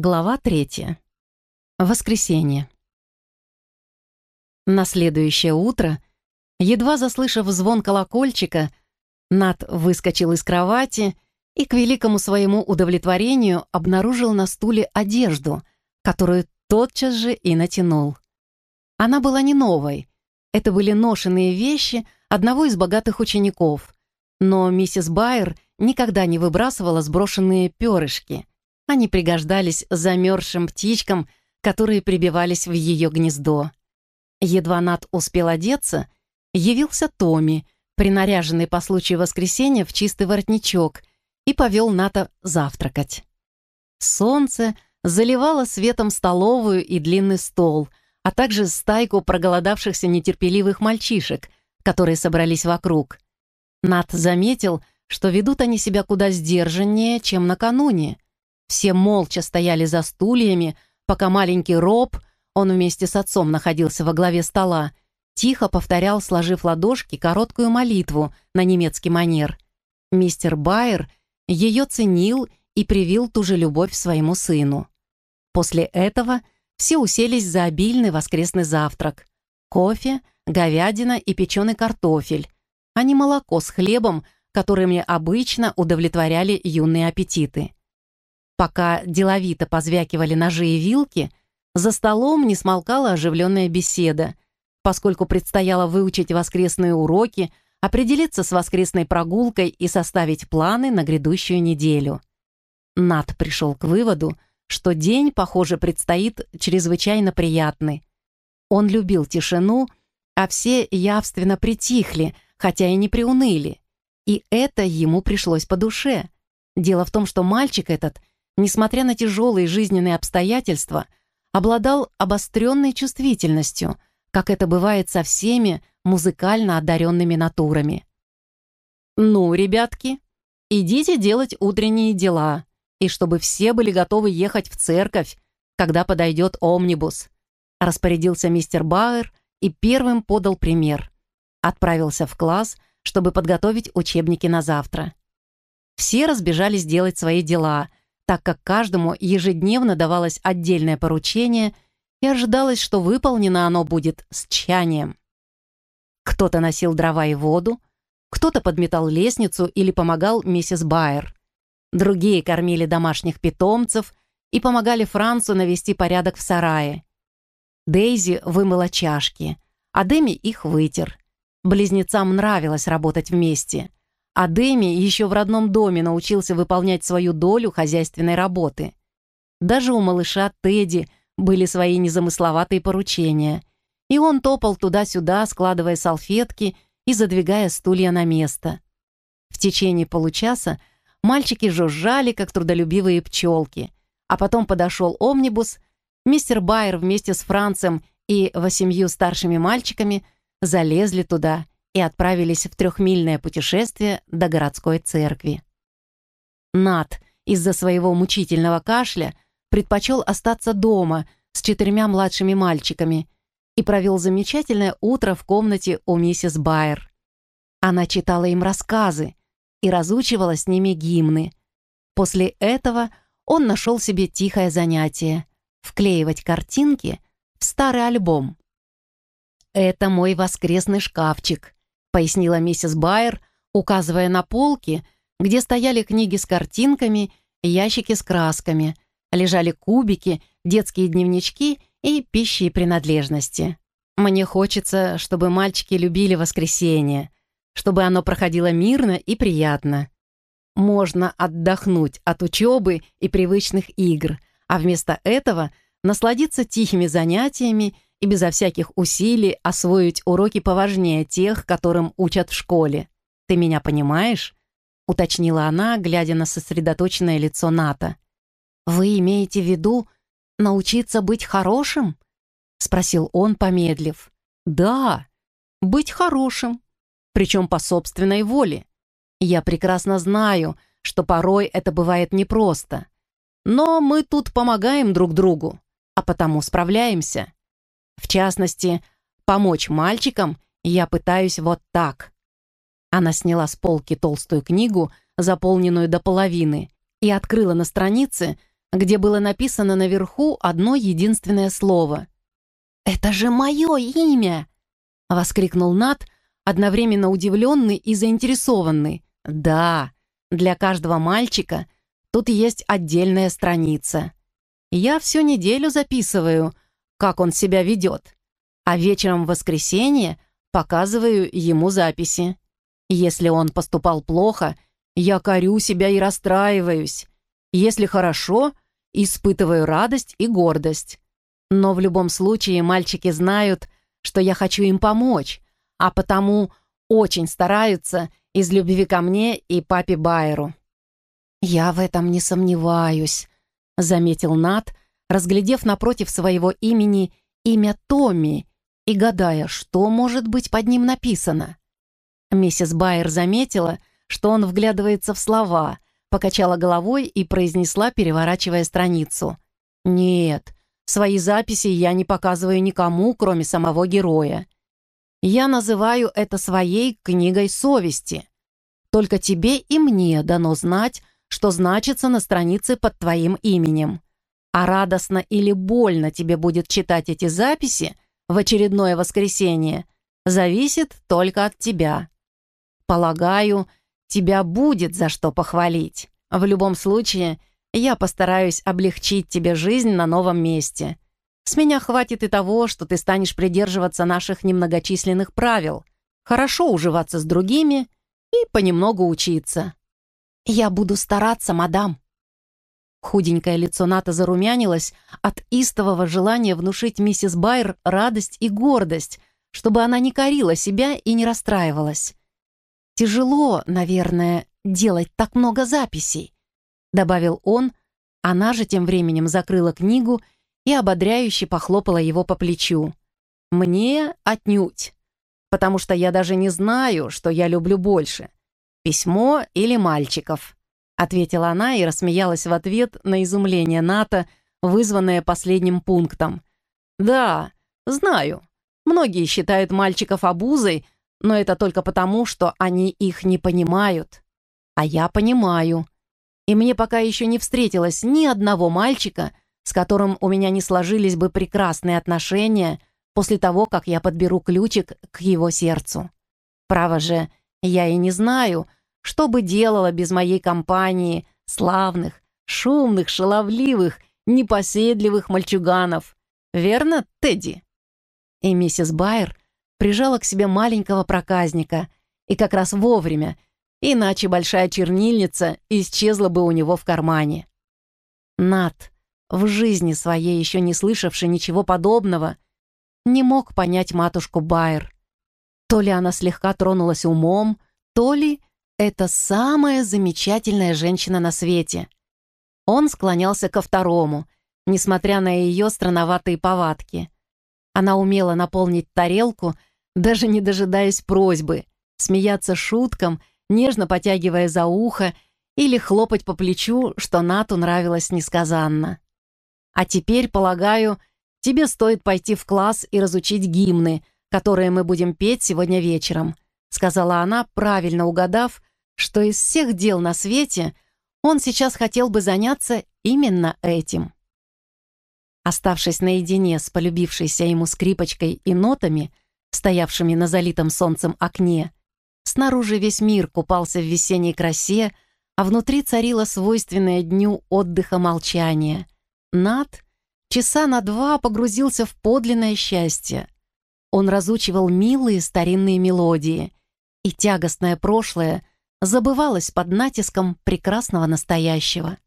Глава третья. Воскресенье. На следующее утро, едва заслышав звон колокольчика, Нат выскочил из кровати и, к великому своему удовлетворению, обнаружил на стуле одежду, которую тотчас же и натянул. Она была не новой. Это были ношенные вещи одного из богатых учеников. Но миссис Байер никогда не выбрасывала сброшенные перышки. Они пригождались замерзшим птичкам, которые прибивались в ее гнездо. Едва Нат успел одеться, явился Томми, принаряженный по случаю воскресенья в чистый воротничок, и повел Ната завтракать. Солнце заливало светом столовую и длинный стол, а также стайку проголодавшихся нетерпеливых мальчишек, которые собрались вокруг. Нат заметил, что ведут они себя куда сдержаннее, чем накануне. Все молча стояли за стульями, пока маленький Роб, он вместе с отцом находился во главе стола, тихо повторял, сложив ладошки, короткую молитву на немецкий манер. Мистер Байер ее ценил и привил ту же любовь своему сыну. После этого все уселись за обильный воскресный завтрак. Кофе, говядина и печеный картофель, а не молоко с хлебом, которыми обычно удовлетворяли юные аппетиты. Пока деловито позвякивали ножи и вилки, за столом не смолкала оживленная беседа, поскольку предстояло выучить воскресные уроки, определиться с воскресной прогулкой и составить планы на грядущую неделю. Над пришел к выводу, что день, похоже, предстоит чрезвычайно приятный. Он любил тишину, а все явственно притихли, хотя и не приуныли. И это ему пришлось по душе. Дело в том, что мальчик этот, несмотря на тяжелые жизненные обстоятельства, обладал обостренной чувствительностью, как это бывает со всеми музыкально одаренными натурами. «Ну, ребятки, идите делать утренние дела, и чтобы все были готовы ехать в церковь, когда подойдет омнибус», распорядился мистер Бауэр и первым подал пример. Отправился в класс – чтобы подготовить учебники на завтра. Все разбежались делать свои дела, так как каждому ежедневно давалось отдельное поручение и ожидалось, что выполнено оно будет с тщанием. Кто-то носил дрова и воду, кто-то подметал лестницу или помогал миссис Байер. Другие кормили домашних питомцев и помогали Францу навести порядок в сарае. Дейзи вымыла чашки, а Дэми их вытер. Близнецам нравилось работать вместе, а Дэми еще в родном доме научился выполнять свою долю хозяйственной работы. Даже у малыша Тедди были свои незамысловатые поручения, и он топал туда-сюда, складывая салфетки и задвигая стулья на место. В течение получаса мальчики жужжали, как трудолюбивые пчелки, а потом подошел омнибус, мистер Байер вместе с Францем и восемью старшими мальчиками – залезли туда и отправились в трехмильное путешествие до городской церкви. Нат из-за своего мучительного кашля предпочел остаться дома с четырьмя младшими мальчиками и провел замечательное утро в комнате у миссис Байер. Она читала им рассказы и разучивала с ними гимны. После этого он нашел себе тихое занятие — вклеивать картинки в старый альбом. «Это мой воскресный шкафчик», — пояснила миссис Байер, указывая на полки, где стояли книги с картинками, ящики с красками, лежали кубики, детские дневнички и пищи и принадлежности. Мне хочется, чтобы мальчики любили воскресенье, чтобы оно проходило мирно и приятно. Можно отдохнуть от учебы и привычных игр, а вместо этого насладиться тихими занятиями и безо всяких усилий освоить уроки поважнее тех, которым учат в школе. Ты меня понимаешь?» — уточнила она, глядя на сосредоточенное лицо Ната. «Вы имеете в виду научиться быть хорошим?» — спросил он, помедлив. «Да, быть хорошим, причем по собственной воле. Я прекрасно знаю, что порой это бывает непросто. Но мы тут помогаем друг другу, а потому справляемся. В частности, помочь мальчикам я пытаюсь вот так. Она сняла с полки толстую книгу, заполненную до половины, и открыла на странице, где было написано наверху одно единственное слово. «Это же мое имя!» — воскликнул Нат, одновременно удивленный и заинтересованный. «Да, для каждого мальчика тут есть отдельная страница. Я всю неделю записываю, как он себя ведет, а вечером в воскресенье показываю ему записи. Если он поступал плохо, я корю себя и расстраиваюсь. Если хорошо, испытываю радость и гордость. Но в любом случае мальчики знают, что я хочу им помочь, а потому очень стараются из любви ко мне и папе Байеру. «Я в этом не сомневаюсь», — заметил Нат, разглядев напротив своего имени имя Томми и гадая, что может быть под ним написано. Миссис Байер заметила, что он вглядывается в слова, покачала головой и произнесла, переворачивая страницу. «Нет, свои записи я не показываю никому, кроме самого героя. Я называю это своей книгой совести. Только тебе и мне дано знать, что значится на странице под твоим именем. А радостно или больно тебе будет читать эти записи в очередное воскресенье, зависит только от тебя. Полагаю, тебя будет за что похвалить. В любом случае, я постараюсь облегчить тебе жизнь на новом месте. С меня хватит и того, что ты станешь придерживаться наших немногочисленных правил, хорошо уживаться с другими и понемногу учиться. Я буду стараться, мадам. Худенькое лицо Ната зарумянилось от истового желания внушить миссис Байер радость и гордость, чтобы она не корила себя и не расстраивалась. «Тяжело, наверное, делать так много записей», — добавил он. Она же тем временем закрыла книгу и ободряюще похлопала его по плечу. «Мне отнюдь, потому что я даже не знаю, что я люблю больше — письмо или мальчиков», — ответила она и рассмеялась в ответ на изумление Ната, вызванное последним пунктом. «Да, знаю. Многие считают мальчиков обузой, но это только потому, что они их не понимают. А я понимаю. И мне пока еще не встретилось ни одного мальчика, с которым у меня не сложились бы прекрасные отношения после того, как я подберу ключик к его сердцу. Право же, я и не знаю, что бы делала без моей компании славных, шумных, шаловливых, непоседливых мальчуганов. Верно, Тедди? И миссис Байер прижала к себе маленького проказника, и как раз вовремя, иначе большая чернильница исчезла бы у него в кармане. Над, в жизни своей еще не слышавший ничего подобного, не мог понять матушку Байер. То ли она слегка тронулась умом, то ли это самая замечательная женщина на свете. Он склонялся ко второму, несмотря на ее странноватые повадки. Она умела наполнить тарелку — даже не дожидаясь просьбы, смеяться шуткам, нежно потягивая за ухо или хлопать по плечу, что Нату нравилось несказанно. «А теперь, полагаю, тебе стоит пойти в класс и разучить гимны, которые мы будем петь сегодня вечером», сказала она, правильно угадав, что из всех дел на свете он сейчас хотел бы заняться именно этим. Оставшись наедине с полюбившейся ему скрипочкой и нотами, стоявшими на залитом солнцем окне. Снаружи весь мир купался в весенней красе, а внутри царило свойственное дню отдыха молчание. Над часа на два погрузился в подлинное счастье. Он разучивал милые старинные мелодии, и тягостное прошлое забывалось под натиском прекрасного настоящего.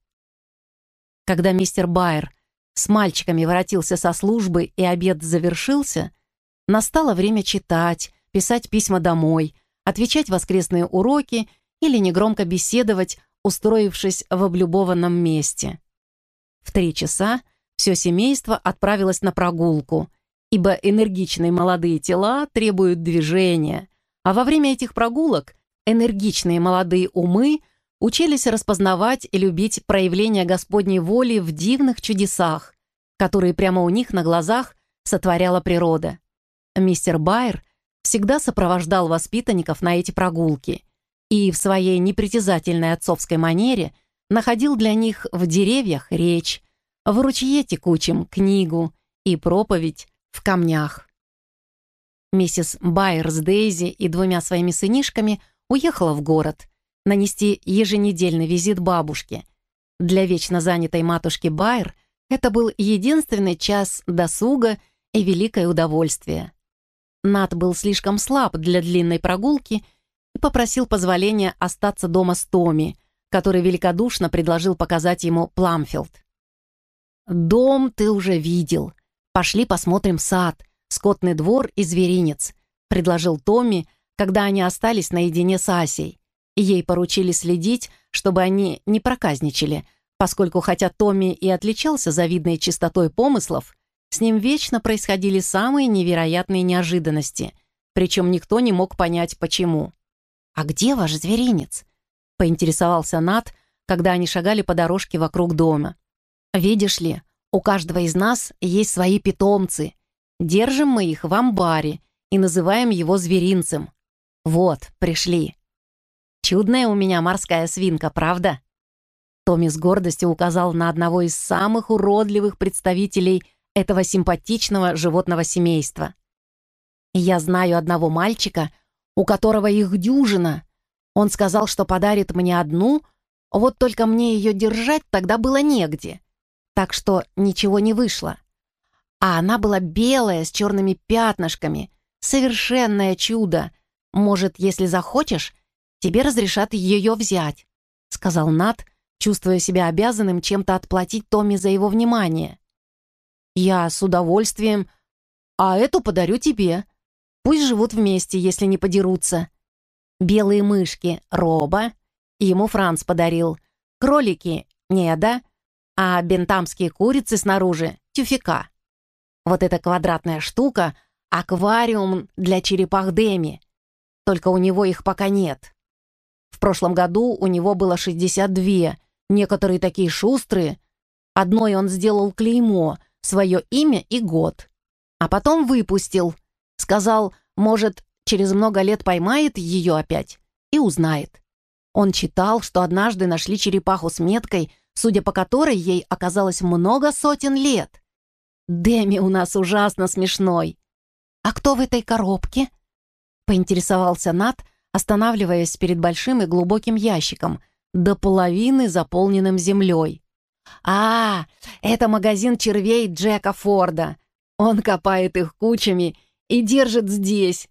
Когда мистер Байер с мальчиками воротился со службы и обед завершился, Настало время читать, писать письма домой, отвечать воскресные уроки или негромко беседовать, устроившись в облюбованном месте. В три часа все семейство отправилось на прогулку, ибо энергичные молодые тела требуют движения, а во время этих прогулок энергичные молодые умы учились распознавать и любить проявления Господней воли в дивных чудесах, которые прямо у них на глазах сотворяла природа. Мистер Байер всегда сопровождал воспитанников на эти прогулки и в своей непритязательной отцовской манере находил для них в деревьях речь, в ручье текучем книгу и проповедь в камнях. Миссис Байер с Дейзи и двумя своими сынишками уехала в город нанести еженедельный визит бабушке. Для вечно занятой матушки Байер это был единственный час досуга и великое удовольствие. Нат был слишком слаб для длинной прогулки и попросил позволения остаться дома с Томи, который великодушно предложил показать ему Пламфилд. «Дом ты уже видел. Пошли посмотрим сад, скотный двор и зверинец», предложил Томми, когда они остались наедине с Асей. Ей поручили следить, чтобы они не проказничали, поскольку хотя Томми и отличался завидной чистотой помыслов, с ним вечно происходили самые невероятные неожиданности, причем никто не мог понять, почему. «А где ваш зверинец?» — поинтересовался Нат, когда они шагали по дорожке вокруг дома. «Видишь ли, у каждого из нас есть свои питомцы. Держим мы их в амбаре и называем его зверинцем. Вот, пришли. Чудная у меня морская свинка, правда?» Томми с гордостью указал на одного из самых уродливых представителей этого симпатичного животного семейства. Я знаю одного мальчика, у которого их дюжина. Он сказал, что подарит мне одну, вот только мне ее держать тогда было негде. Так что ничего не вышло. А она была белая, с черными пятнышками. Совершенное чудо. Может, если захочешь, тебе разрешат ее взять», — сказал Нат, чувствуя себя обязанным чем-то отплатить Томми за его внимание. «Я с удовольствием. А эту подарю тебе. Пусть живут вместе, если не подерутся. Белые мышки — Роба. Ему Франц подарил. Кролики — Неда. А бентамские курицы снаружи — Тюфика. Вот эта квадратная штука — аквариум для черепах Деми. Только у него их пока нет. В прошлом году у него было 62, некоторые такие шустрые. Одной он сделал клеймо — свое имя и год. А потом выпустил. Сказал, может, через много лет поймает ее опять и узнает. Он читал, что однажды нашли черепаху с меткой, судя по которой ей оказалось много сотен лет. Деми у нас ужасно смешной. «А кто в этой коробке?» Поинтересовался Нат, останавливаясь перед большим и глубоким ящиком, до половины заполненным землей. «А, это магазин червей Джека Форда. Он копает их кучами и держит здесь.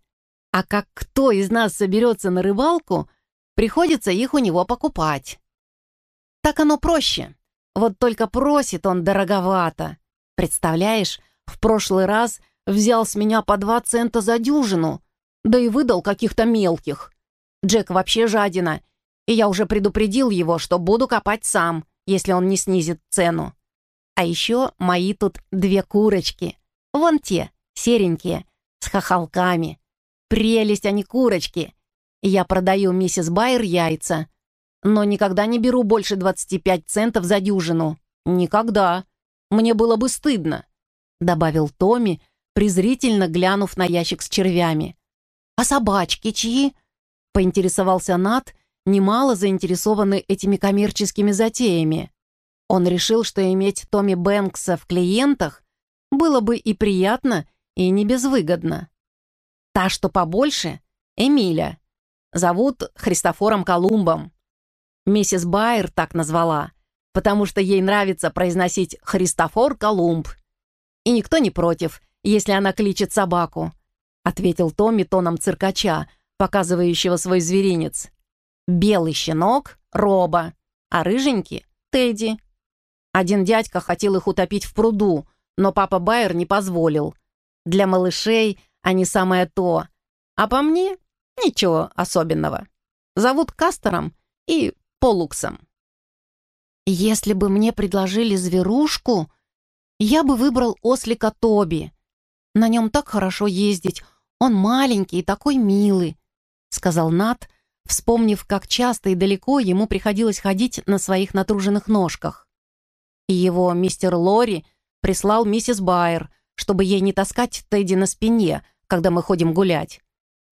А как кто из нас соберется на рыбалку, приходится их у него покупать. Так оно проще. Вот только просит он дороговато. Представляешь, в прошлый раз взял с меня по два цента за дюжину, да и выдал каких-то мелких. Джек вообще жадина, и я уже предупредил его, что буду копать сам если он не снизит цену. А еще мои тут две курочки. Вон те, серенькие, с хохолками. Прелесть, они курочки. Я продаю миссис Байер яйца, но никогда не беру больше 25 центов за дюжину. Никогда. Мне было бы стыдно», — добавил Томми, презрительно глянув на ящик с червями. «А собачки чьи?» — поинтересовался Нат, немало заинтересованы этими коммерческими затеями. Он решил, что иметь Томми Бэнкса в клиентах было бы и приятно, и не безвыгодно. Та, что побольше, Эмиля. Зовут Христофором Колумбом. Миссис Байер так назвала, потому что ей нравится произносить «Христофор Колумб». И никто не против, если она кличет собаку, ответил Томми тоном циркача, показывающего свой зверинец. Белый щенок — Роба, а рыженький — Тедди. Один дядька хотел их утопить в пруду, но папа Байер не позволил. Для малышей они самое то, а по мне — ничего особенного. Зовут Кастером и Полуксом. Если бы мне предложили зверушку, я бы выбрал ослика Тоби. На нем так хорошо ездить, он маленький и такой милый, — сказал Нат, — вспомнив, как часто и далеко ему приходилось ходить на своих натруженных ножках. И его мистер Лори прислал миссис Байер, чтобы ей не таскать Тедди на спине, когда мы ходим гулять.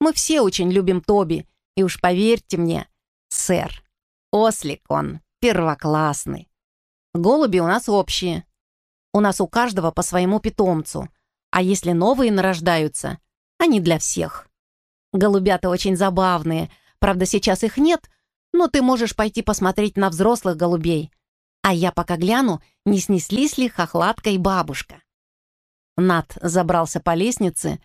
Мы все очень любим Тоби, и уж поверьте мне, сэр, ослик он первоклассный. Голуби у нас общие. У нас у каждого по своему питомцу. А если новые нарождаются, они для всех. Голубята очень забавные. Правда, сейчас их нет, но ты можешь пойти посмотреть на взрослых голубей. А я пока гляну, не снеслись ли хохлатка и бабушка. Над забрался по лестнице,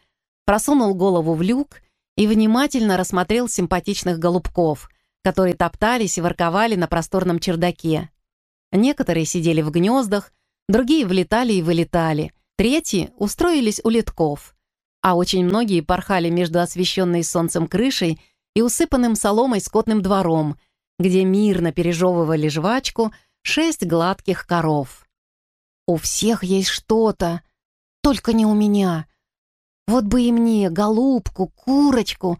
просунул голову в люк и внимательно рассмотрел симпатичных голубков, которые топтались и ворковали на просторном чердаке. Некоторые сидели в гнездах, другие влетали и вылетали, третьи устроились у литков, а очень многие порхали между освещенной солнцем крышей и усыпанным соломой скотным двором, где мирно пережевывали жвачку шесть гладких коров. «У всех есть что-то, только не у меня. Вот бы и мне голубку, курочку,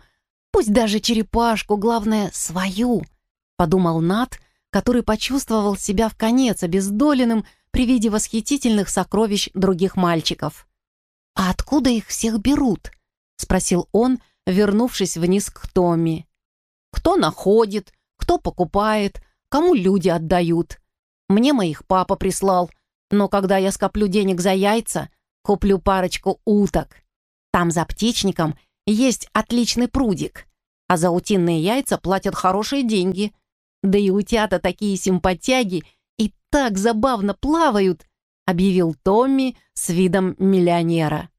пусть даже черепашку, главное, свою», — подумал Нат, который почувствовал себя в конец обездоленным при виде восхитительных сокровищ других мальчиков. «А откуда их всех берут?» — спросил он, вернувшись вниз к Томми. «Кто находит, кто покупает, кому люди отдают. Мне моих папа прислал, но когда я скоплю денег за яйца, куплю парочку уток. Там за птичником есть отличный прудик, а за утиные яйца платят хорошие деньги. Да и утята такие симпатяги и так забавно плавают, объявил Томми с видом миллионера.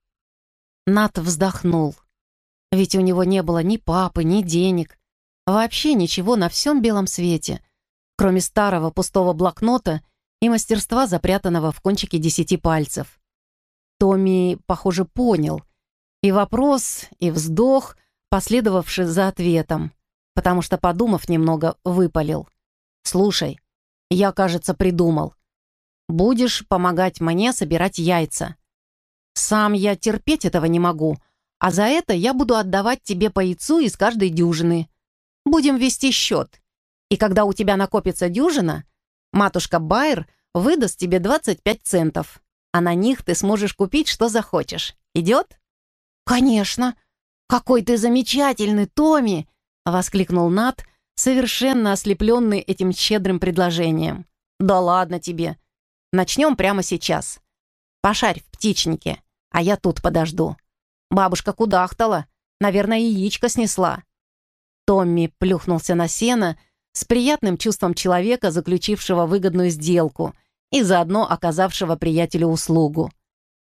Нат вздохнул. Ведь у него не было ни папы, ни денег. Вообще ничего на всем белом свете, кроме старого пустого блокнота и мастерства, запрятанного в кончике десяти пальцев. Томми, похоже, понял. И вопрос, и вздох, последовавший за ответом, потому что, подумав немного, выпалил. «Слушай, я, кажется, придумал. Будешь помогать мне собирать яйца. Сам я терпеть этого не могу, а за это я буду отдавать тебе по яйцу из каждой дюжины. Будем вести счет. И когда у тебя накопится дюжина, матушка Байер выдаст тебе 25 центов, а на них ты сможешь купить, что захочешь. Идет?» «Конечно! Какой ты замечательный, Томми!» — воскликнул Нат, совершенно ослепленный этим щедрым предложением. «Да ладно тебе! Начнем прямо сейчас. Пошарь в птичнике, а я тут подожду. Бабушка кудахтала, наверное, яичко снесла». Томми плюхнулся на сено с приятным чувством человека, заключившего выгодную сделку и заодно оказавшего приятелю услугу.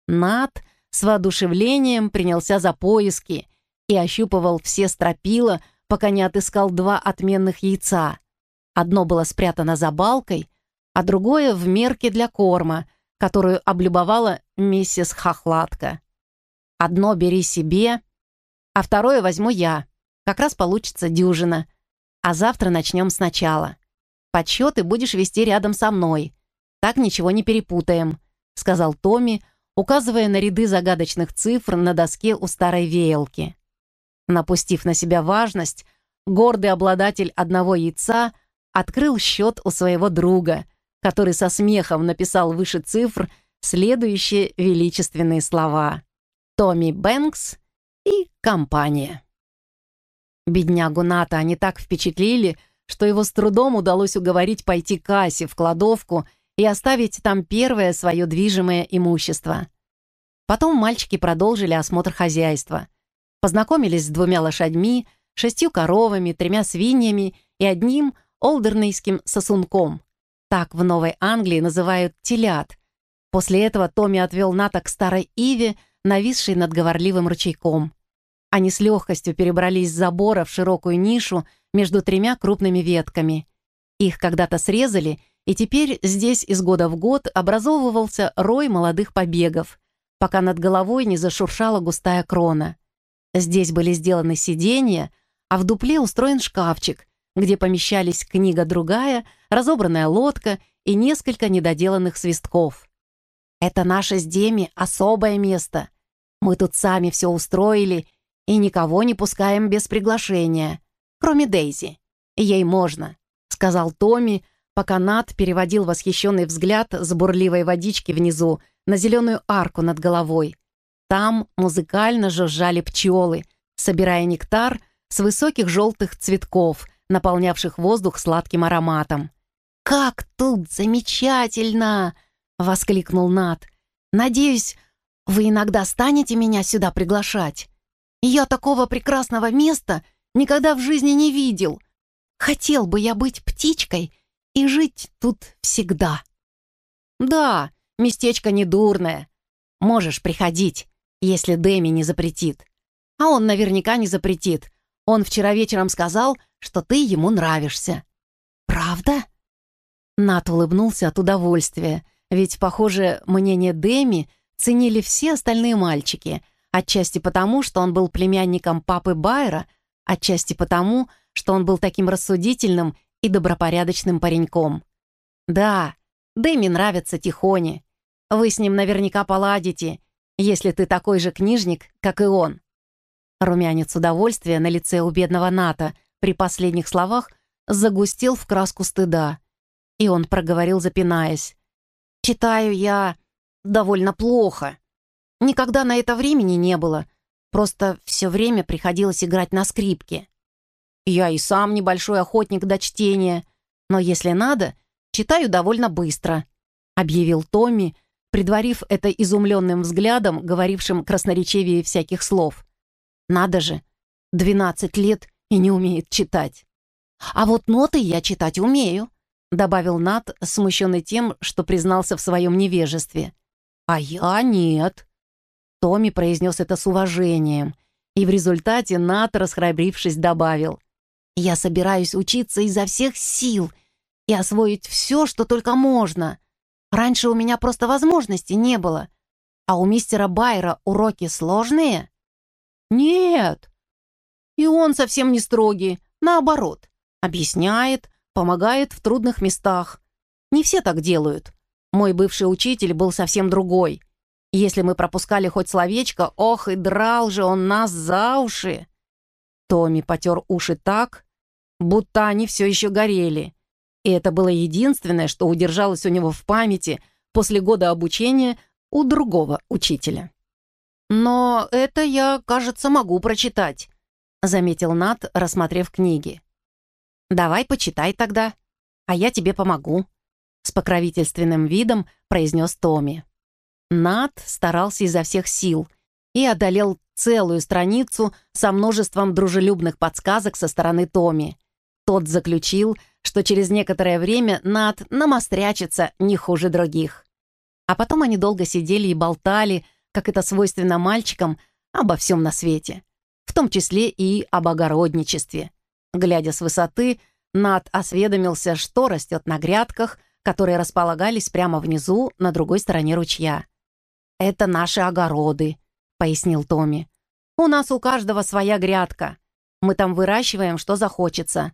Над с воодушевлением принялся за поиски и ощупывал все стропила, пока не отыскал два отменных яйца. Одно было спрятано за балкой, а другое в мерке для корма, которую облюбовала миссис Хохлатка. Одно бери себе, а второе возьму я. Как раз получится дюжина. А завтра начнем сначала. Подсчеты будешь вести рядом со мной. Так ничего не перепутаем», — сказал Томми, указывая на ряды загадочных цифр на доске у старой веялки. Напустив на себя важность, гордый обладатель одного яйца открыл счет у своего друга, который со смехом написал выше цифр следующие величественные слова. «Томми Бэнкс и компания». Беднягу Ната они так впечатлили, что его с трудом удалось уговорить пойти к кассе в кладовку и оставить там первое свое движимое имущество. Потом мальчики продолжили осмотр хозяйства. Познакомились с двумя лошадьми, шестью коровами, тремя свиньями и одним олдернейским сосунком. Так в Новой Англии называют телят. После этого Томми отвел Ната к старой Иве, нависшей над говорливым ручейком. Они с легкостью перебрались с забора в широкую нишу между тремя крупными ветками. Их когда-то срезали — и теперь здесь из года в год образовывался рой молодых побегов, пока над головой не зашуршала густая крона. Здесь были сделаны сиденья, а в дупле устроен шкафчик, где помещались книга другая, разобранная лодка и несколько недоделанных свистков. «Это наше с Деми особое место. Мы тут сами все устроили и никого не пускаем без приглашения, кроме Дейзи. Ей можно», — сказал Томми, пока Над переводил восхищенный взгляд с бурливой водички внизу на зеленую арку над головой. Там музыкально жужжали пчелы, собирая нектар с высоких желтых цветков, наполнявших воздух сладким ароматом. «Как тут замечательно!» — воскликнул Нат. «Надеюсь, вы иногда станете меня сюда приглашать. Я такого прекрасного места никогда в жизни не видел. Хотел бы я быть птичкой и жить тут всегда». «Да, местечко недурное. Можешь приходить, если Дэми не запретит. А он наверняка не запретит. Он вчера вечером сказал, что ты ему нравишься». «Правда?» Нат улыбнулся от удовольствия, ведь, похоже, мнение Дэми ценили все остальные мальчики, отчасти потому, что он был племянником папы Байера, отчасти потому, что он был таким рассудительным и добропорядочным пареньком. «Да, Дэми нравится Тихоне. Вы с ним наверняка поладите, если ты такой же книжник, как и он». Румянец удовольствия на лице у бедного Ната при последних словах загустел в краску стыда. И он проговорил, запинаясь. «Читаю я довольно плохо. Никогда на это времени не было. Просто все время приходилось играть на скрипке. Я и сам небольшой охотник до чтения, но если надо, читаю довольно быстро», — объявил Томми, предварив это изумленным взглядом, говорившим красноречивее всяких слов. «Надо же, двенадцать лет и не умеет читать. А вот ноты я читать умею добавил Нат, смущенный тем, что признался в своем невежестве. «А я нет». Томми произнес это с уважением, и в результате Нат, расхрабрившись, добавил. «Я собираюсь учиться изо всех сил и освоить все, что только можно. Раньше у меня просто возможности не было. А у мистера Байера уроки сложные?» «Нет. И он совсем не строгий, наоборот. Объясняет, помогает в трудных местах. Не все так делают. Мой бывший учитель был совсем другой. Если мы пропускали хоть словечко, ох, и драл же он нас за уши. Томми потер уши так, будто они все еще горели. И это было единственное, что удержалось у него в памяти после года обучения у другого учителя. «Но это я, кажется, могу прочитать», — заметил Нат, рассмотрев книги. «Давай почитай тогда, а я тебе помогу», — с покровительственным видом произнес Томми. Нат старался изо всех сил и одолел целую страницу со множеством дружелюбных подсказок со стороны Томми. Тот заключил, что через некоторое время Нат намострячится не хуже других. А потом они долго сидели и болтали, как это свойственно мальчикам, обо всем на свете, в том числе и об огородничестве. Глядя с высоты, Над осведомился, что растет на грядках, которые располагались прямо внизу, на другой стороне ручья. «Это наши огороды», — пояснил Томми. «У нас у каждого своя грядка. Мы там выращиваем, что захочется.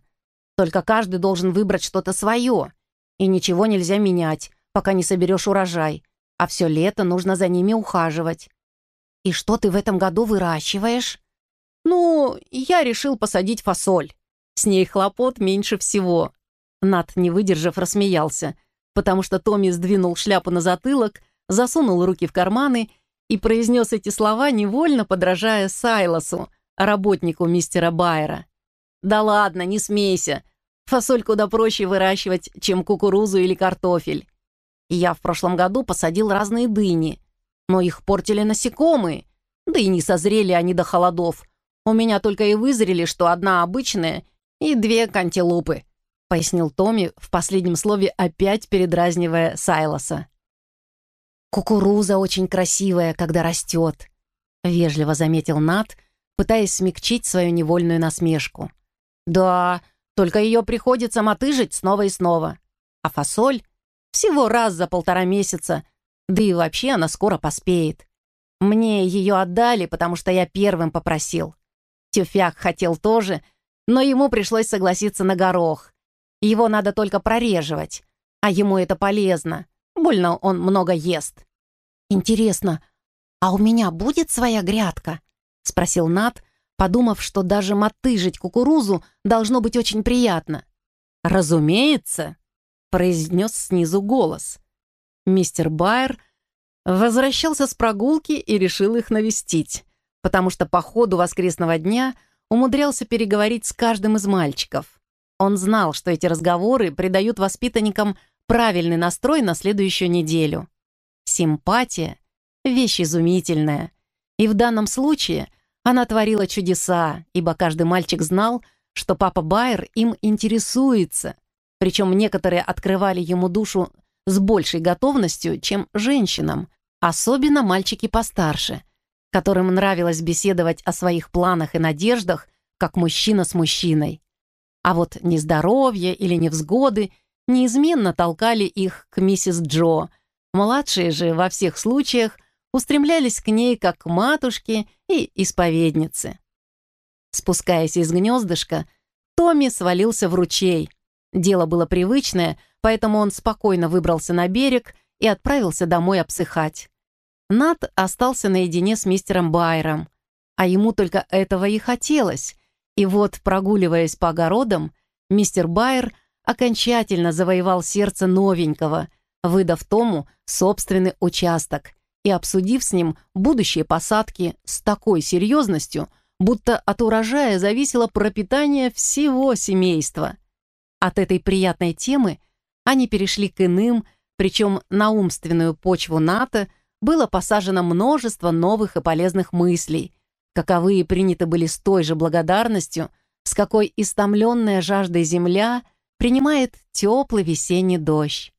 Только каждый должен выбрать что-то свое, и ничего нельзя менять, пока не соберешь урожай, а все лето нужно за ними ухаживать». «И что ты в этом году выращиваешь?» «Ну, я решил посадить фасоль. С ней хлопот меньше всего». Нат, не выдержав, рассмеялся, потому что Томми сдвинул шляпу на затылок, засунул руки в карманы и произнес эти слова, невольно подражая Сайлосу, работнику мистера Байера. «Да ладно, не смейся. Фасоль куда проще выращивать, чем кукурузу или картофель. Я в прошлом году посадил разные дыни, но их портили насекомые, да и не созрели они до холодов. У меня только и вызрели, что одна обычная и две кантилупы», — пояснил Томми в последнем слове, опять передразнивая Сайлоса. «Кукуруза очень красивая, когда растет», — вежливо заметил Нат, пытаясь смягчить свою невольную насмешку. «Да, только ее приходится мотыжить снова и снова. А фасоль всего раз за полтора месяца, да и вообще она скоро поспеет. Мне ее отдали, потому что я первым попросил. Тюфяк хотел тоже, но ему пришлось согласиться на горох. Его надо только прореживать, а ему это полезно. Больно он много ест. «Интересно, а у меня будет своя грядка?» — спросил Нат, подумав, что даже мотыжить кукурузу должно быть очень приятно. «Разумеется», — произнес снизу голос. Мистер Байер возвращался с прогулки и решил их навестить, потому что по ходу воскресного дня — умудрялся переговорить с каждым из мальчиков. Он знал, что эти разговоры придают воспитанникам правильный настрой на следующую неделю. Симпатия — вещь изумительная. И в данном случае она творила чудеса, ибо каждый мальчик знал, что папа Байер им интересуется. Причем некоторые открывали ему душу с большей готовностью, чем женщинам, особенно мальчики постарше, которым нравилось беседовать о своих планах и надеждах, как мужчина с мужчиной. А вот нездоровье или невзгоды неизменно толкали их к миссис Джо. Младшие же во всех случаях устремлялись к ней как к матушке и исповеднице. Спускаясь из гнездышка, Томми свалился в ручей. Дело было привычное, поэтому он спокойно выбрался на берег и отправился домой обсыхать. Нат остался наедине с мистером Байером, а ему только этого и хотелось. И вот, прогуливаясь по огородам, мистер Байер окончательно завоевал сердце новенького, выдав Тому собственный участок и обсудив с ним будущие посадки с такой серьезностью, будто от урожая зависело пропитание всего семейства. От этой приятной темы они перешли к иным, причем на умственную почву НАТО было посажено множество новых и полезных мыслей, каковые приняты были с той же благодарностью, с какой истомленная жаждой земля принимает теплый весенний дождь.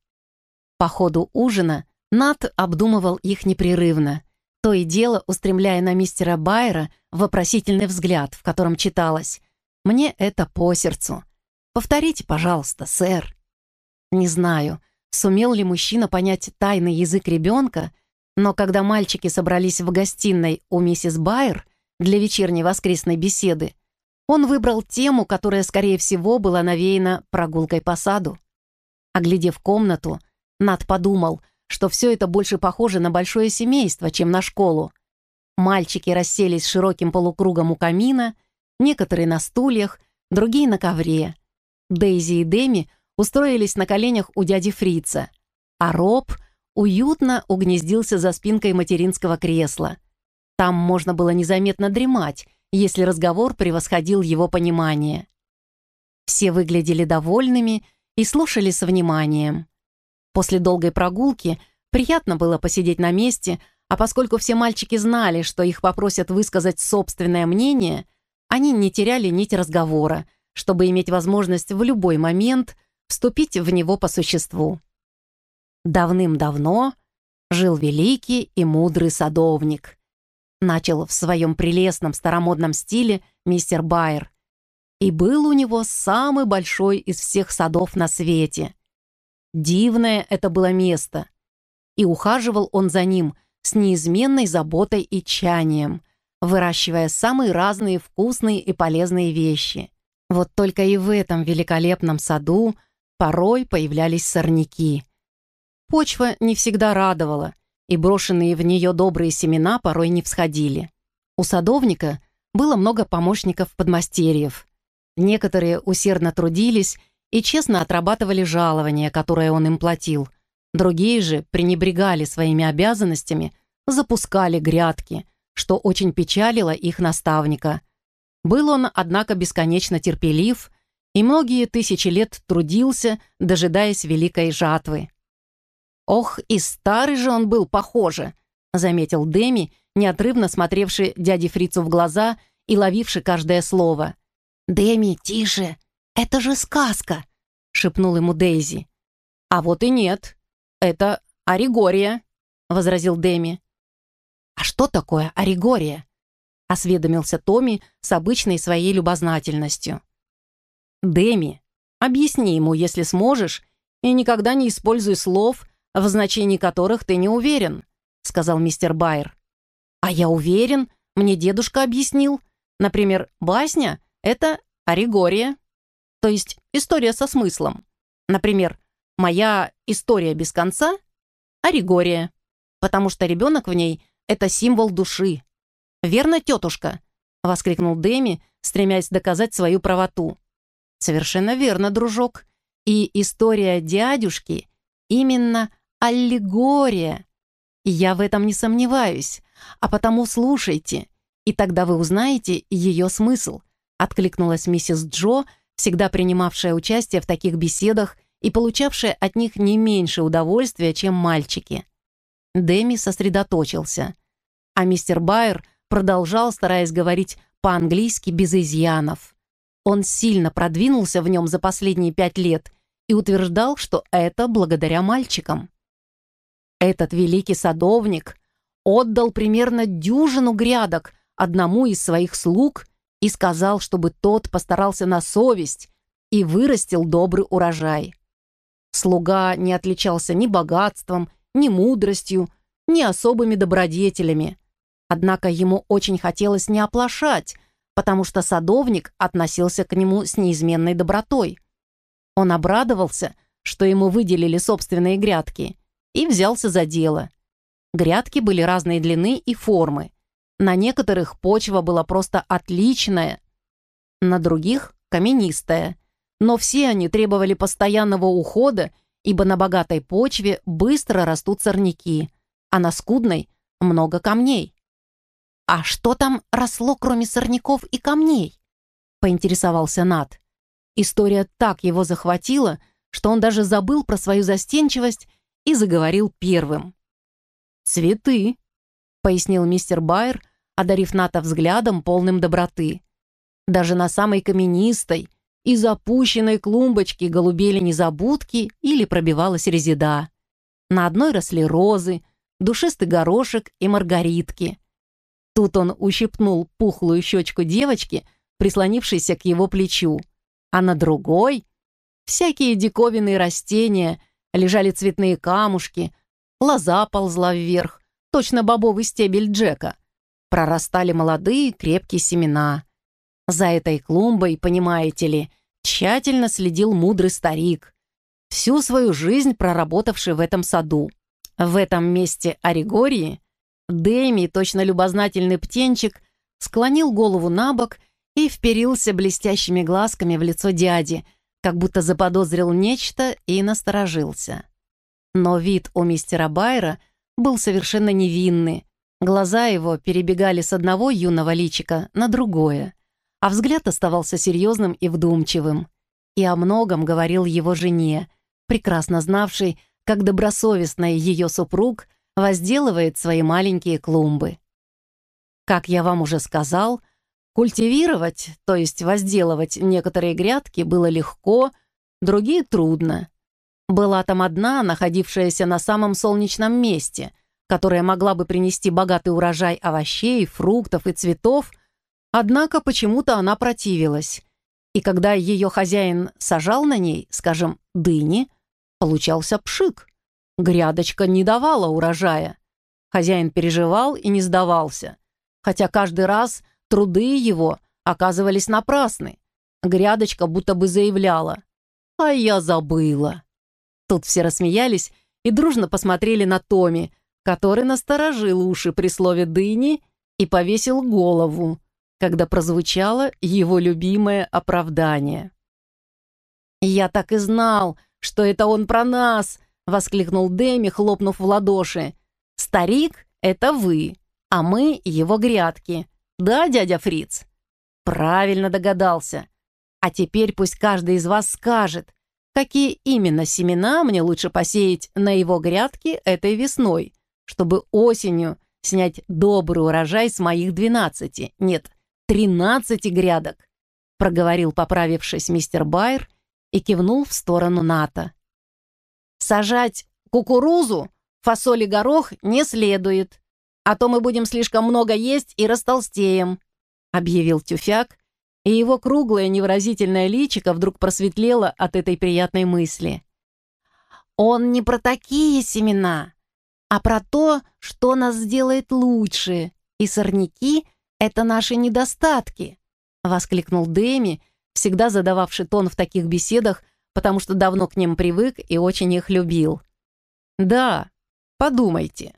По ходу ужина Нат обдумывал их непрерывно, то и дело устремляя на мистера Байера вопросительный взгляд, в котором читалось «Мне это по сердцу. Повторите, пожалуйста, сэр». Не знаю, сумел ли мужчина понять тайный язык ребенка, но когда мальчики собрались в гостиной у миссис Байер для вечерней воскресной беседы, он выбрал тему, которая, скорее всего, была навеяна прогулкой по саду. Оглядев комнату, Над подумал, что все это больше похоже на большое семейство, чем на школу. Мальчики расселись широким полукругом у камина, некоторые на стульях, другие на ковре. Дейзи и Деми устроились на коленях у дяди Фрица, а Роб уютно угнездился за спинкой материнского кресла. Там можно было незаметно дремать, если разговор превосходил его понимание. Все выглядели довольными и слушали с вниманием. После долгой прогулки приятно было посидеть на месте, а поскольку все мальчики знали, что их попросят высказать собственное мнение, они не теряли нить разговора, чтобы иметь возможность в любой момент вступить в него по существу. Давным-давно жил великий и мудрый садовник. Начал в своем прелестном старомодном стиле мистер Байер. И был у него самый большой из всех садов на свете. Дивное это было место. И ухаживал он за ним с неизменной заботой и чанием, выращивая самые разные вкусные и полезные вещи. Вот только и в этом великолепном саду порой появлялись сорняки. Почва не всегда радовала, и брошенные в нее добрые семена порой не всходили. У садовника было много помощников-подмастерьев. Некоторые усердно трудились и честно отрабатывали жалование, которое он им платил. Другие же пренебрегали своими обязанностями, запускали грядки, что очень печалило их наставника. Был он, однако, бесконечно терпелив и многие тысячи лет трудился, дожидаясь великой жатвы. «Ох, и старый же он был, похоже», — заметил Деми, неотрывно смотревший дяде Фрицу в глаза и ловивший каждое слово. «Деми, тише! Это же сказка!» — шепнул ему Дейзи. «А вот и нет. Это Оригория», — возразил Деми. «А что такое Оригория?» — осведомился Томми с обычной своей любознательностью. «Деми, объясни ему, если сможешь, и никогда не используй слов, в значении которых ты не уверен», — сказал мистер Байер. «А я уверен, мне дедушка объяснил. Например, басня — это оригория, то есть история со смыслом. Например, моя история без конца — оригория, потому что ребенок в ней — это символ души. «Верно, тетушка?» — воскликнул Дэми, стремясь доказать свою правоту. «Совершенно верно, дружок. И история дядюшки именно аллегория. Я в этом не сомневаюсь. А потому слушайте, и тогда вы узнаете ее смысл», — откликнулась миссис Джо, всегда принимавшая участие в таких беседах и получавшая от них не меньше удовольствия, чем мальчики. Дэми сосредоточился, а мистер Байер продолжал, стараясь говорить по-английски без изъянов. Он сильно продвинулся в нем за последние пять лет и утверждал, что это благодаря мальчикам. Этот великий садовник отдал примерно дюжину грядок одному из своих слуг и сказал, чтобы тот постарался на совесть и вырастил добрый урожай. Слуга не отличался ни богатством, ни мудростью, ни особыми добродетелями. Однако ему очень хотелось не оплошать, потому что садовник относился к нему с неизменной добротой. Он обрадовался, что ему выделили собственные грядки, и взялся за дело. Грядки были разной длины и формы. На некоторых почва была просто отличная, на других — каменистая. Но все они требовали постоянного ухода, ибо на богатой почве быстро растут сорняки, а на скудной — много камней. «А что там росло, кроме сорняков и камней?» — поинтересовался Нат. История так его захватила, что он даже забыл про свою застенчивость и заговорил первым. «Цветы», — пояснил мистер Байер, одарив Ната взглядом, полным доброты. Даже на самой каменистой и запущенной клумбочке голубели незабудки или пробивалась резида. На одной росли розы, душистый горошек и маргаритки. Тут он ущипнул пухлую щечку девочки, прислонившейся к его плечу, а на другой — всякие диковинные растения, лежали цветные камушки, лоза ползла вверх, точно бобовый стебель Джека прорастали молодые крепкие семена. За этой клумбой, понимаете ли, тщательно следил мудрый старик, всю свою жизнь проработавший в этом саду. В этом месте Оригории Дэми, точно любознательный птенчик, склонил голову на бок и вперился блестящими глазками в лицо дяди, как будто заподозрил нечто и насторожился. Но вид у мистера Байра был совершенно невинный, Глаза его перебегали с одного юного личика на другое, а взгляд оставался серьезным и вдумчивым. И о многом говорил его жене, прекрасно знавшей, как добросовестно ее супруг возделывает свои маленькие клумбы. Как я вам уже сказал, культивировать, то есть возделывать некоторые грядки было легко, другие трудно. Была там одна, находившаяся на самом солнечном месте — которая могла бы принести богатый урожай овощей, фруктов и цветов, однако почему-то она противилась. И когда ее хозяин сажал на ней, скажем, дыни, получался пшик. Грядочка не давала урожая. Хозяин переживал и не сдавался, хотя каждый раз труды его оказывались напрасны. Грядочка будто бы заявляла «А я забыла». Тут все рассмеялись и дружно посмотрели на Томи, который насторожил уши при слове «дыни» и повесил голову, когда прозвучало его любимое оправдание. «Я так и знал, что это он про нас!» — воскликнул Дэми, хлопнув в ладоши. «Старик — это вы, а мы — его грядки. Да, дядя Фриц?» «Правильно догадался. А теперь пусть каждый из вас скажет, какие именно семена мне лучше посеять на его грядке этой весной, чтобы осенью снять добрый урожай с моих двенадцати, нет, тринадцати грядок», проговорил, поправившись, мистер Байер и кивнул в сторону НАТО. «Сажать кукурузу, фасоль и горох не следует, а то мы будем слишком много есть и растолстеем», объявил Тюфяк, и его круглое невыразительное личико вдруг просветлело от этой приятной мысли. «Он не про такие семена, а про то, что нас сделает лучше, и сорняки — это наши недостатки», — воскликнул Дэми, всегда задававший тон в таких беседах, потому что давно к ним привык и очень их любил. «Да, подумайте,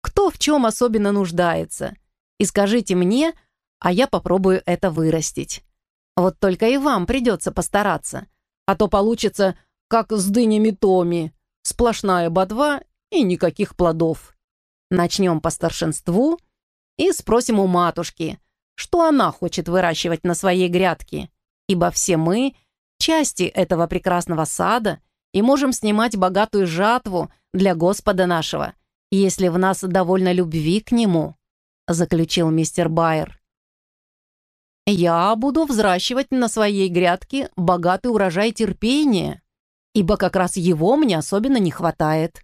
кто в чем особенно нуждается, и скажите мне, а я попробую это вырастить. Вот только и вам придется постараться, а то получится, как с дынями Томи, сплошная ботва и никаких плодов. Начнем по старшинству и спросим у матушки, что она хочет выращивать на своей грядке, ибо все мы части этого прекрасного сада и можем снимать богатую жатву для Господа нашего, если в нас довольно любви к Нему», заключил мистер Байер. «Я буду взращивать на своей грядке богатый урожай терпения, ибо как раз его мне особенно не хватает»,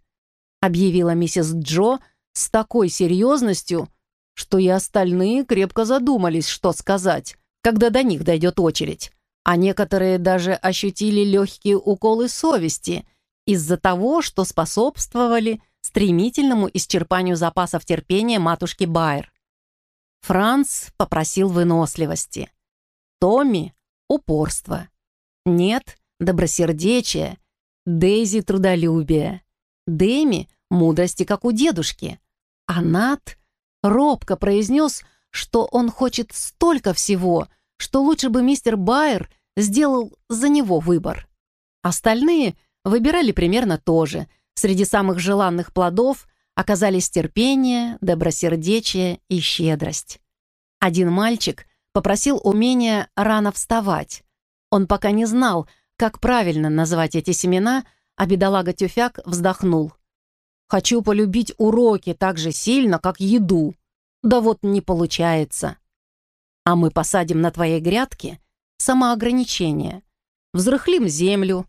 объявила миссис Джо с такой серьезностью, что и остальные крепко задумались, что сказать, когда до них дойдет очередь, а некоторые даже ощутили легкие уколы совести из-за того, что способствовали стремительному исчерпанию запасов терпения матушки Байер. Франц попросил выносливости. Томми — упорство. Нет — добросердечие. Дейзи — трудолюбие. Дэми — мудрости, как у дедушки. А Нат робко произнес, что он хочет столько всего, что лучше бы мистер Байер сделал за него выбор. Остальные выбирали примерно то же. Среди самых желанных плодов оказались терпение, добросердечие и щедрость. Один мальчик попросил умения рано вставать. Он пока не знал, как правильно назвать эти семена, а бедолага Тюфяк вздохнул. «Хочу полюбить уроки так же сильно, как еду. Да вот не получается. А мы посадим на твоей грядке самоограничение, взрыхлим землю,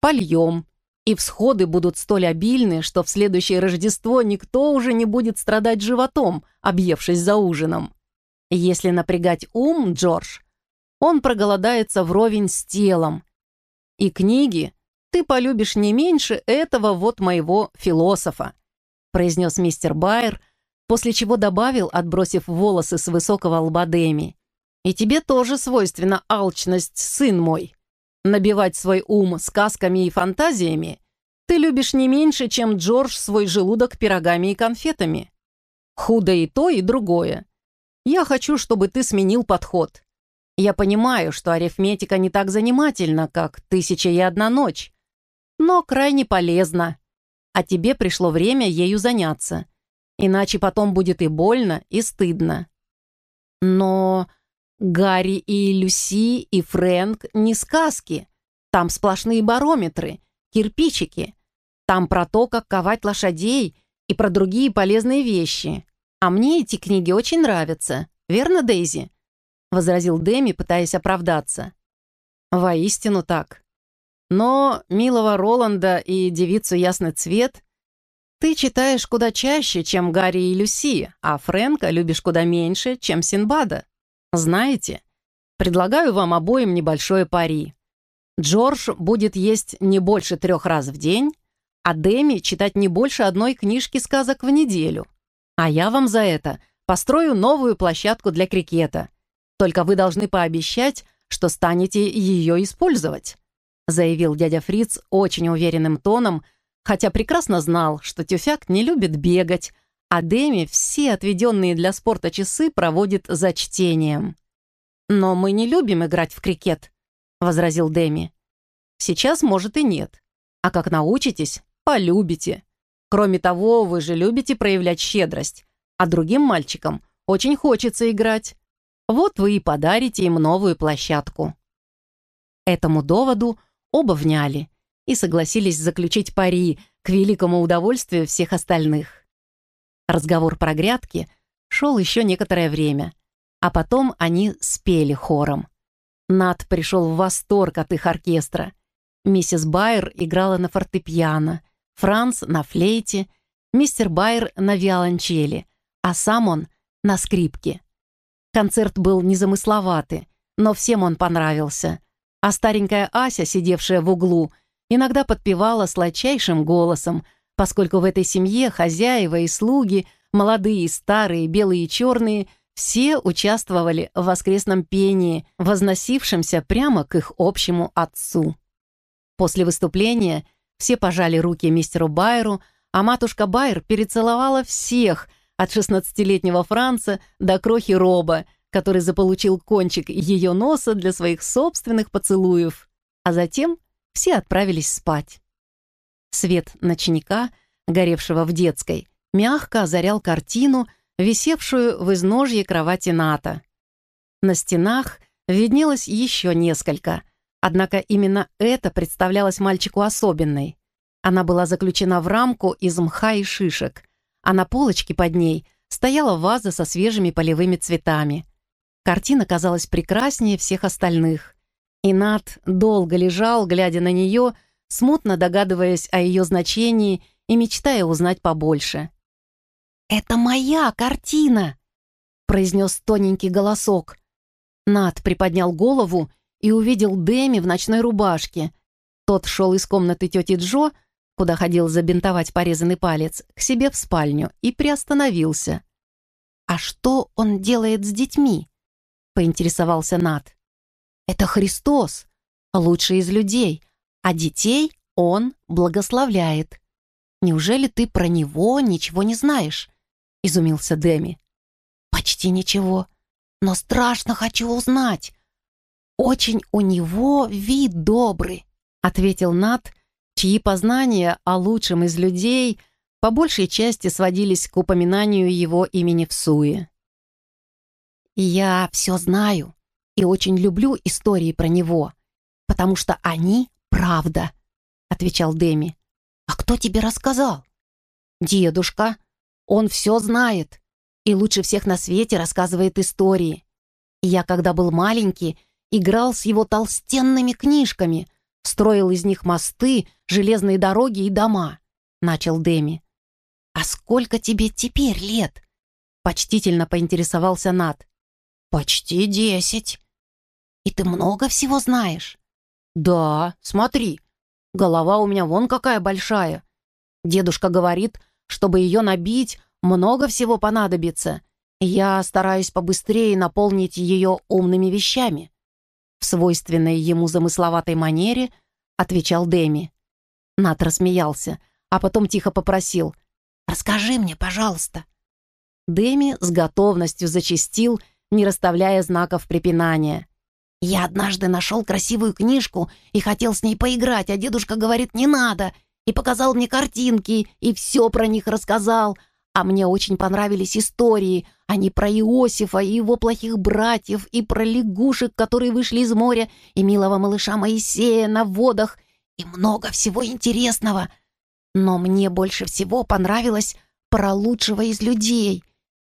польем, и всходы будут столь обильны, что в следующее Рождество никто уже не будет страдать животом, объевшись за ужином. Если напрягать ум, Джордж, он проголодается вровень с телом. И книги ты полюбишь не меньше этого вот моего философа», произнес мистер Байер, после чего добавил, отбросив волосы с высокого лба Дэми. «И тебе тоже свойственна алчность, сын мой. Набивать свой ум сказками и фантазиями ты любишь не меньше, чем Джордж свой желудок пирогами и конфетами. Худо и то, и другое. Я хочу, чтобы ты сменил подход. Я понимаю, что арифметика не так занимательна, как «Тысяча и одна ночь», но крайне полезна. А тебе пришло время ею заняться. Иначе потом будет и больно, и стыдно. Но Гарри и Люси и Фрэнк не сказки. Там сплошные барометры, кирпичики. Там про то, как ковать лошадей и про другие полезные вещи. А мне эти книги очень нравятся. Верно, Дейзи?» возразил Дэми, пытаясь оправдаться. «Воистину так. Но милого Роланда и девицу Ясный Цвет ты читаешь куда чаще, чем Гарри и Люси, а Фрэнка любишь куда меньше, чем Синбада. Знаете, предлагаю вам обоим небольшое пари. Джордж будет есть не больше трех раз в день, а Дэми читать не больше одной книжки сказок в неделю. А я вам за это построю новую площадку для крикета. Только вы должны пообещать, что станете ее использовать», заявил дядя Фриц очень уверенным тоном, хотя прекрасно знал, что Тюфяк не любит бегать, а Дэми все отведенные для спорта часы проводит за чтением. «Но мы не любим играть в крикет», — возразил Дэми. «Сейчас, может, и нет. А как научитесь, полюбите. Кроме того, вы же любите проявлять щедрость, а другим мальчикам очень хочется играть. Вот вы и подарите им новую площадку». Этому доводу оба вняли и согласились заключить пари к великому удовольствию всех остальных. Разговор про грядки шел еще некоторое время, а потом они спели хором. Над пришел в восторг от их оркестра. Миссис Байер играла на фортепиано, Франц — на флейте, мистер Байер — на виолончели, а сам он — на скрипке. Концерт был незамысловатый, но всем он понравился. А старенькая Ася, сидевшая в углу, иногда подпевала сладчайшим голосом, поскольку в этой семье хозяева и слуги, молодые и старые, белые и черные, все участвовали в воскресном пении, возносившемся прямо к их общему отцу. После выступления все пожали руки мистеру Байеру, а матушка Байер перецеловала всех, от шестнадцатилетнего Франца до крохи Роба, который заполучил кончик ее носа для своих собственных поцелуев, а затем все отправились спать. Свет ночника, горевшего в детской, мягко озарял картину, висевшую в изножье кровати Ната. На стенах виднелось еще несколько, Однако именно это представлялось мальчику особенной. Она была заключена в рамку из мха и шишек, а на полочке под ней стояла ваза со свежими полевыми цветами. Картина казалась прекраснее всех остальных. И Над долго лежал, глядя на нее, смутно догадываясь о ее значении и мечтая узнать побольше. «Это моя картина!» — произнес тоненький голосок. Над приподнял голову и увидел Дэми в ночной рубашке. Тот шел из комнаты тети Джо, куда ходил забинтовать порезанный палец, к себе в спальню и приостановился. «А что он делает с детьми?» — поинтересовался Над. «Это Христос, лучший из людей, а детей он благословляет. Неужели ты про него ничего не знаешь?» — изумился Дэми. «Почти ничего, но страшно хочу узнать. Очень у него вид добрый», — ответил Нат, чьи познания о лучшем из людей по большей части сводились к упоминанию его имени в суе. «Я все знаю и очень люблю истории про него, потому что они правда», — отвечал Дэми. «А кто тебе рассказал?» «Дедушка», он все знает и лучше всех на свете рассказывает истории. Я, когда был маленький, играл с его толстенными книжками, строил из них мосты, железные дороги и дома», — начал Дэми. «А сколько тебе теперь лет?» — почтительно поинтересовался Нат. «Почти десять». «И ты много всего знаешь?» «Да, смотри, голова у меня вон какая большая. Дедушка говорит, чтобы ее набить, много всего понадобится. Я стараюсь побыстрее наполнить ее умными вещами. В свойственной ему замысловатой манере отвечал Дэми. Нат рассмеялся, а потом тихо попросил. «Расскажи мне, пожалуйста». Дэми с готовностью зачастил, не расставляя знаков препинания. «Я однажды нашел красивую книжку и хотел с ней поиграть, а дедушка говорит, не надо, и показал мне картинки, и все про них рассказал. А мне очень понравились истории. Они про Иосифа и его плохих братьев, и про лягушек, которые вышли из моря, и милого малыша Моисея на водах, и много всего интересного. Но мне больше всего понравилось про лучшего из людей.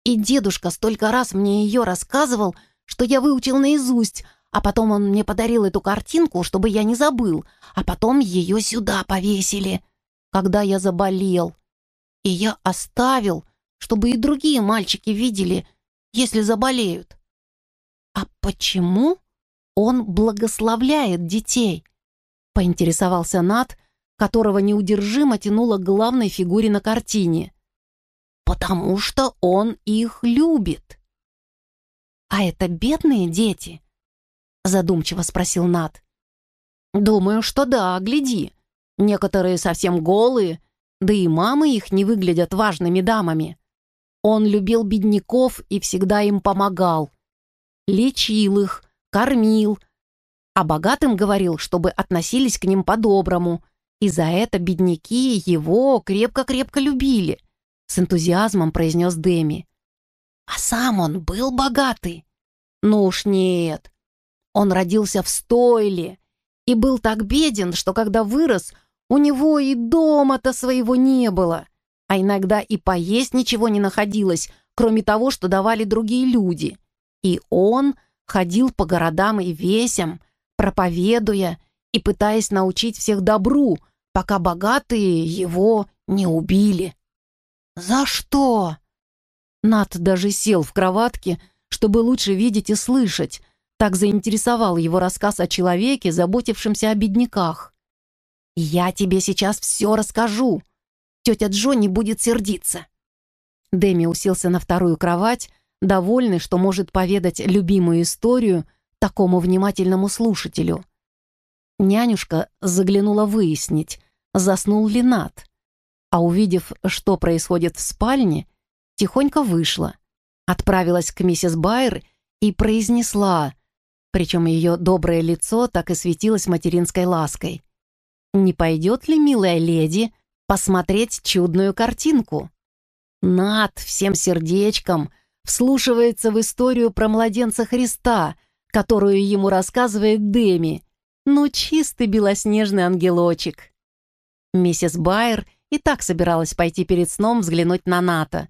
И дедушка столько раз мне ее рассказывал, что я выучил наизусть, а потом он мне подарил эту картинку, чтобы я не забыл, а потом ее сюда повесили, когда я заболел. И я оставил, чтобы и другие мальчики видели, если заболеют. А почему он благословляет детей? Поинтересовался Нат, которого неудержимо тянуло к главной фигуре на картине. «Потому что он их любит». «А это бедные дети?» Задумчиво спросил Нат. «Думаю, что да, гляди. Некоторые совсем голые, да и мамы их не выглядят важными дамами. Он любил бедняков и всегда им помогал. Лечил их, кормил, а богатым говорил, чтобы относились к ним по-доброму, и за это бедняки его крепко-крепко любили», — с энтузиазмом произнес Дэми. «А сам он был богатый?» «Ну уж нет, он родился в стойле и был так беден, что когда вырос, у него и дома-то своего не было, а иногда и поесть ничего не находилось, кроме того, что давали другие люди. И он ходил по городам и весям, проповедуя и пытаясь научить всех добру, пока богатые его не убили. «За что?» Нат даже сел в кроватке, чтобы лучше видеть и слышать, так заинтересовал его рассказ о человеке, заботившемся о бедняках. «Я тебе сейчас все расскажу. Тетя Джо не будет сердиться». Дэми уселся на вторую кровать, довольный, что может поведать любимую историю такому внимательному слушателю. Нянюшка заглянула выяснить, заснул ли Нат, а увидев, что происходит в спальне, тихонько вышла, отправилась к миссис Байер и произнесла причем ее доброе лицо так и светилось материнской лаской. «Не пойдет ли, милая леди, посмотреть чудную картинку?» Над всем сердечком вслушивается в историю про младенца Христа, которую ему рассказывает Деми, Ну, чистый белоснежный ангелочек. Миссис Байер и так собиралась пойти перед сном взглянуть на Ната.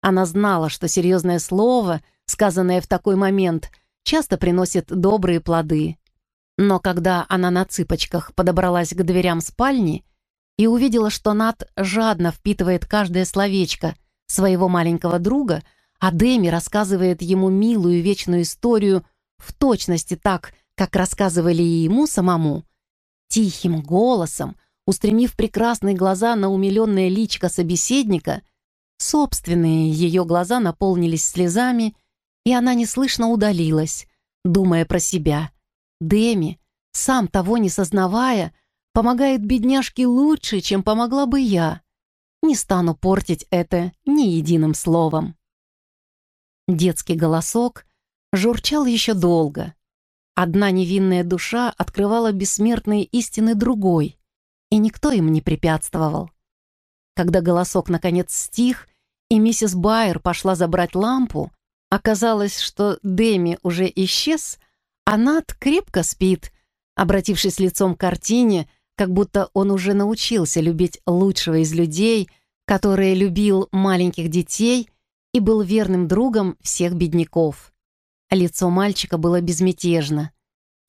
Она знала, что серьезное слово, сказанное в такой момент, часто приносит добрые плоды. Но когда она на цыпочках подобралась к дверям спальни и увидела, что Нат жадно впитывает каждое словечко своего маленького друга, а Дэми рассказывает ему милую вечную историю в точности так, как рассказывали и ему самому, тихим голосом, устремив прекрасные глаза на умиленное личко собеседника, собственные ее глаза наполнились слезами, и она неслышно удалилась, думая про себя. Дэми, сам того не сознавая, помогает бедняжке лучше, чем помогла бы я. Не стану портить это ни единым словом. Детский голосок журчал еще долго. Одна невинная душа открывала бессмертные истины другой, и никто им не препятствовал. Когда голосок наконец стих, и миссис Байер пошла забрать лампу, оказалось, что Дэми уже исчез, а Нат крепко спит, обратившись лицом к картине, как будто он уже научился любить лучшего из людей, который любил маленьких детей и был верным другом всех бедняков. Лицо мальчика было безмятежно.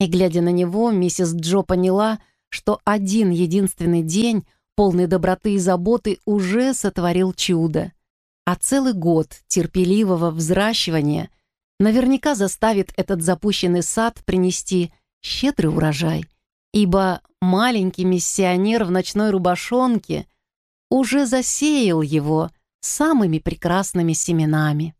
И, глядя на него, миссис Джо поняла, что один единственный день, полный доброты и заботы, уже сотворил чудо. А целый год терпеливого взращивания наверняка заставит этот запущенный сад принести щедрый урожай, ибо маленький миссионер в ночной рубашонке уже засеял его самыми прекрасными семенами.